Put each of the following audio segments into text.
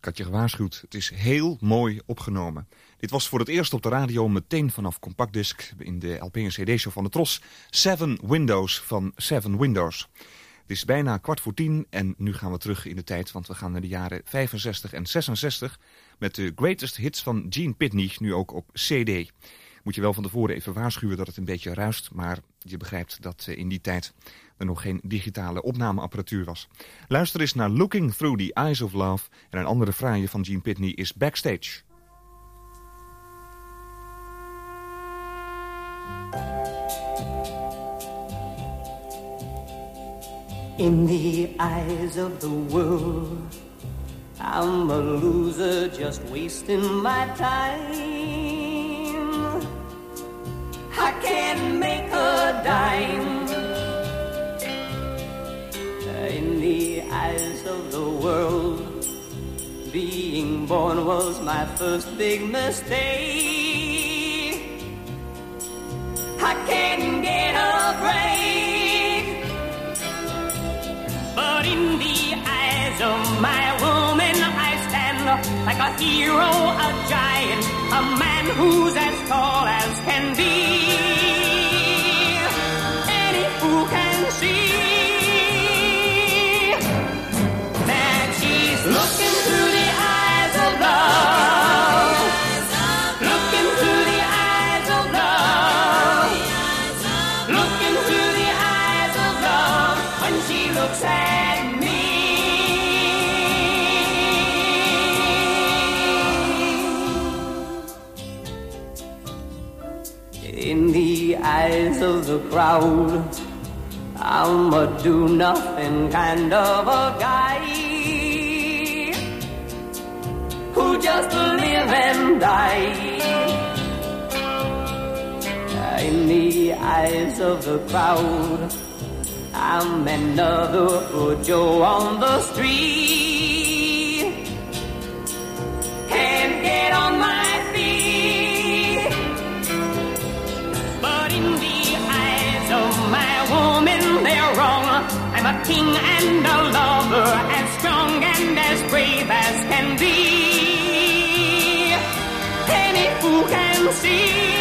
Ik had je gewaarschuwd, het is heel mooi opgenomen. Dit was voor het eerst op de radio meteen vanaf compactdisc in de LP CD-show van de Tros. Seven Windows van Seven Windows. Het is bijna kwart voor tien en nu gaan we terug in de tijd, want we gaan naar de jaren 65 en 66 met de greatest hits van Gene Pitney, nu ook op CD. Moet je wel van tevoren even waarschuwen dat het een beetje ruist, maar je begrijpt dat eh, in die tijd er nog geen digitale opnameapparatuur was. Luister eens naar Looking Through the Eyes of Love en een andere fraaie van Gene Pitney is Backstage. In the eyes of the world, I'm a loser just wasting my time. I can't make a dime. Eyes of the world, being born was my first big mistake. I can't get a break. But in the eyes of my woman, I stand like a hero, a giant, a man who's as tall as can be. I'm a do nothing kind of a guy who just live and die. In the eyes of the crowd, I'm another Joe on the street. Can't get on my I'm a king and a lover, as strong and as brave as can be. Any can see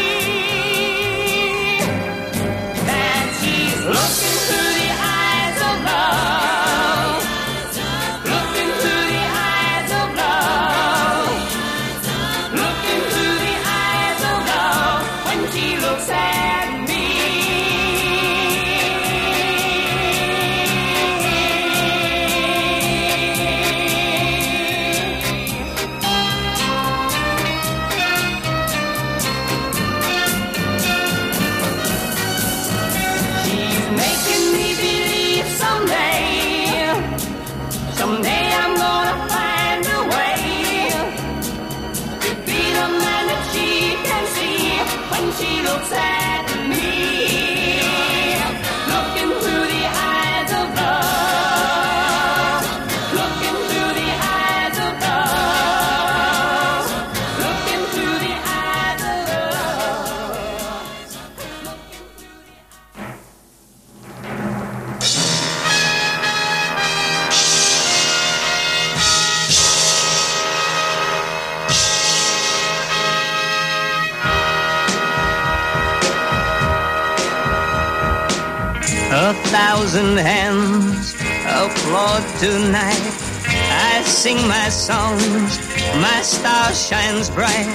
A thousand hands applaud tonight. I sing my songs, my star shines bright.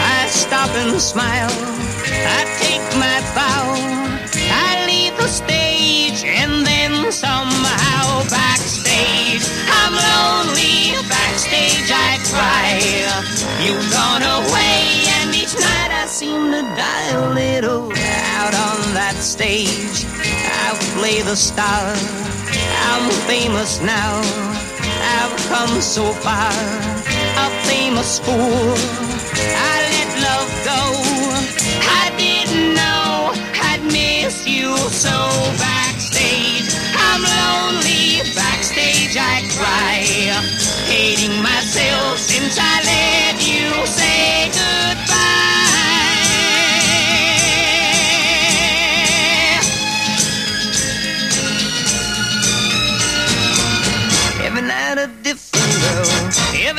I stop and smile, I take my bow. I leave the stage and then somehow backstage. I'm lonely, backstage I cry. You've gone away and each night I seem to die a little out on that stage. I play the star. I'm famous now. I've come so far. A famous fool. I let love go. I didn't know I'd miss you so backstage. I'm lonely backstage. I cry, hating myself since I let you say goodbye.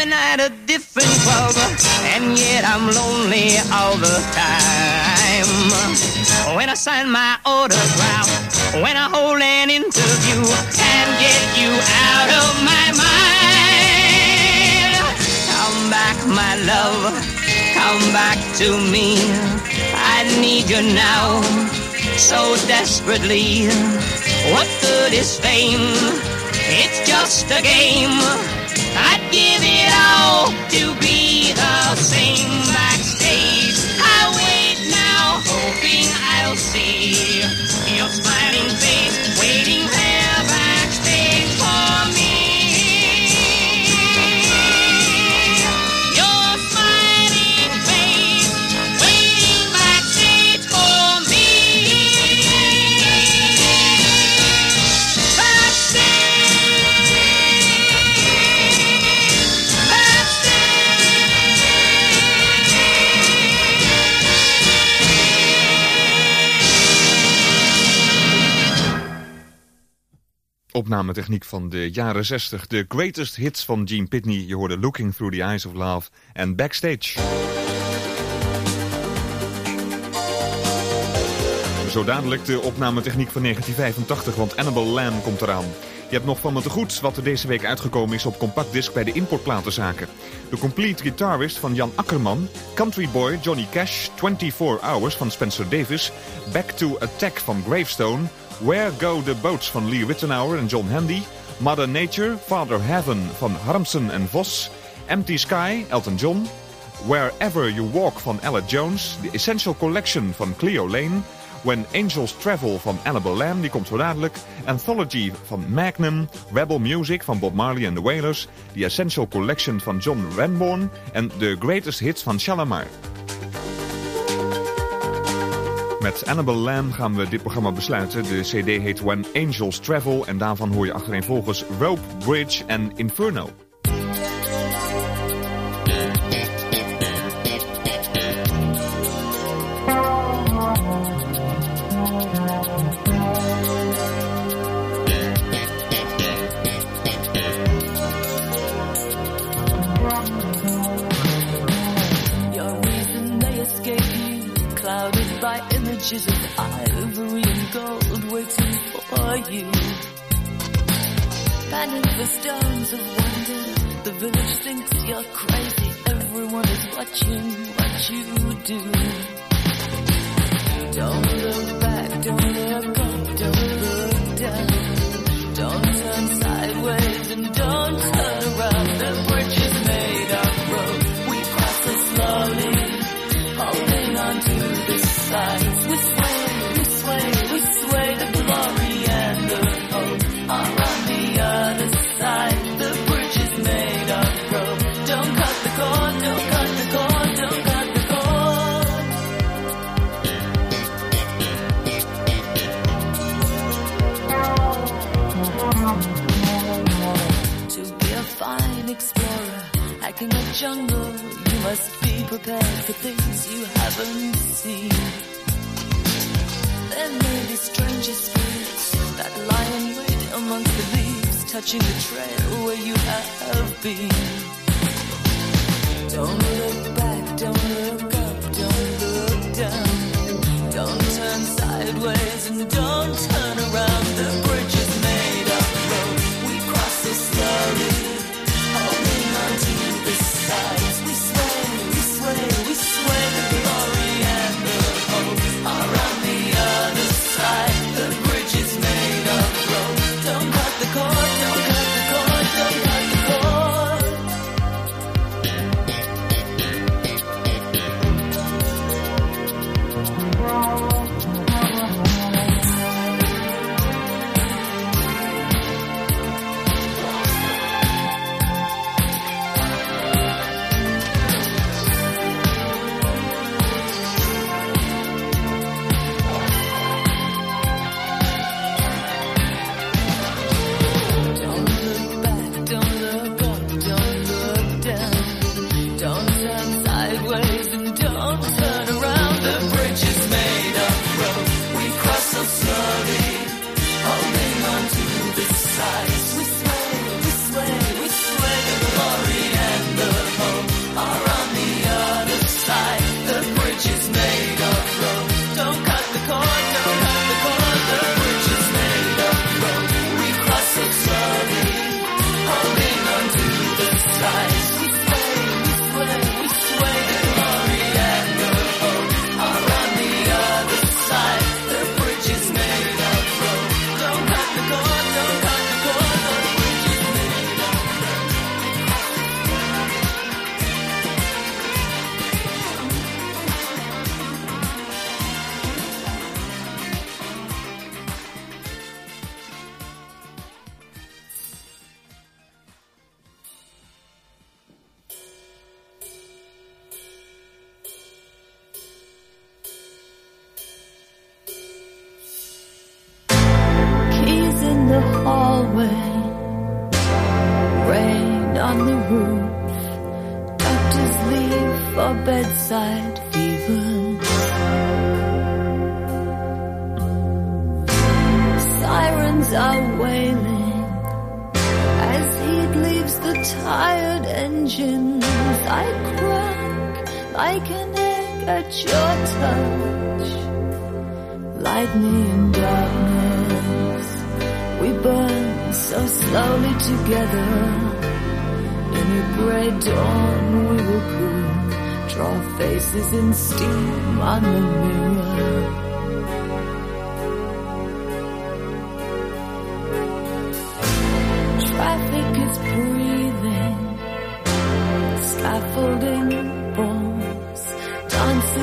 Every night a different club, and yet I'm lonely all the time. When I sign my autograph, when I hold an interview, and get you out of my mind. Come back, my love, come back to me. I need you now, so desperately. What good is fame? It's just a game. I'd give it all to be the same backstage. I wait now, hoping I'll see your smiling opnametechniek van de jaren 60. De greatest hits van Gene Pitney. Je hoorde Looking Through the Eyes of Love en Backstage. Zo dadelijk de opnametechniek van 1985, want Annabelle Lamb komt eraan. Je hebt nog van me te goed wat er deze week uitgekomen is op compactdisc bij de importplatenzaken. De Complete Guitarist van Jan Akkerman, Country Boy Johnny Cash, 24 Hours van Spencer Davis, Back to Attack van Gravestone, Where Go the Boats van Lee Rittenauer en John Handy, Mother Nature, Father Heaven van Harmsen en Vos, Empty Sky, Elton John, Wherever You Walk van Ella Jones, The Essential Collection van Cleo Lane, When Angels Travel van Annabelle Lamb, die komt zo dadelijk. Anthology van Magnum. Rebel Music van Bob Marley and the Wailers. The Essential Collection van John Renborn. En The Greatest Hits van Shalamar. Met Annabelle Lamb gaan we dit programma besluiten. De cd heet When Angels Travel en daarvan hoor je achtereenvolgens Rope, Bridge en Inferno. By of ivory and gold waiting for you. Panning for stones of wonder, the village thinks you're crazy. Everyone is watching what you do. Don't jungle, you must be prepared for things you haven't seen. There may be stranger spirits that lie in wait amongst the leaves, touching the trail where you have been. Don't look back, don't look up, don't look down. Don't turn sideways and don't turn around. Bedside fevers. Sirens are wailing, as heat leaves the tired engines. I crack like an egg at your touch. Lightning darkness. We burn so slowly together. In a grey dawn we will cool draw faces in steam on the mirror. Traffic is breathing, scaffolding.